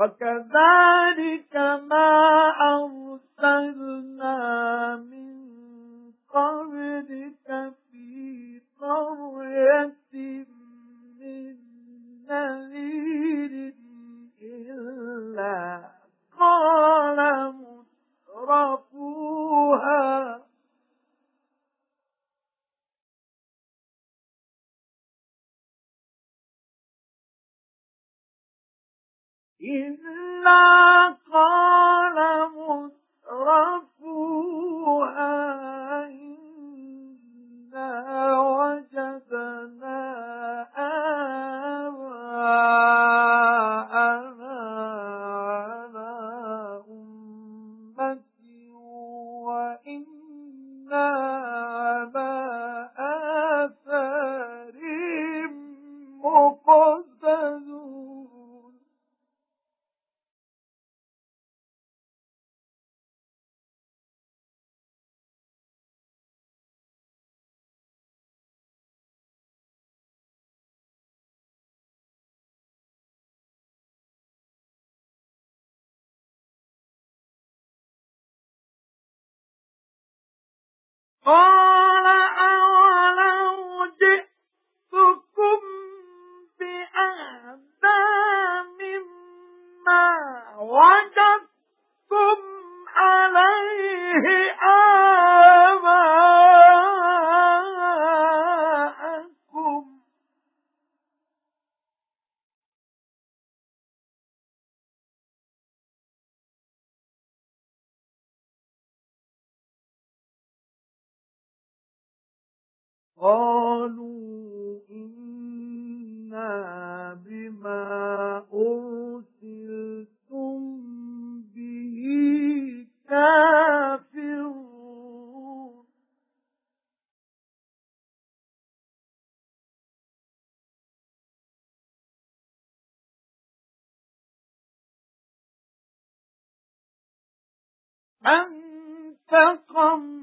وَكَذَلِكَ مَا أَرْسَلْنَا إِلَّا قَالَ مُتْرَفُوهَا إِنَّا وَجَدْنَا آبَاءَنَا عَلَى أُمَّةٍ وَإِنَّا قَالَ أَوَلَوْ جِئْتُكُمْ بِأَهْدَى مِمَّا وَجَدتُّمْ عَلَيْهِ قَالُوا إِنَّا بِمَا أُرْسِلْتُم بِهِ كَافِرُونَ. فَانتَقَمْنَا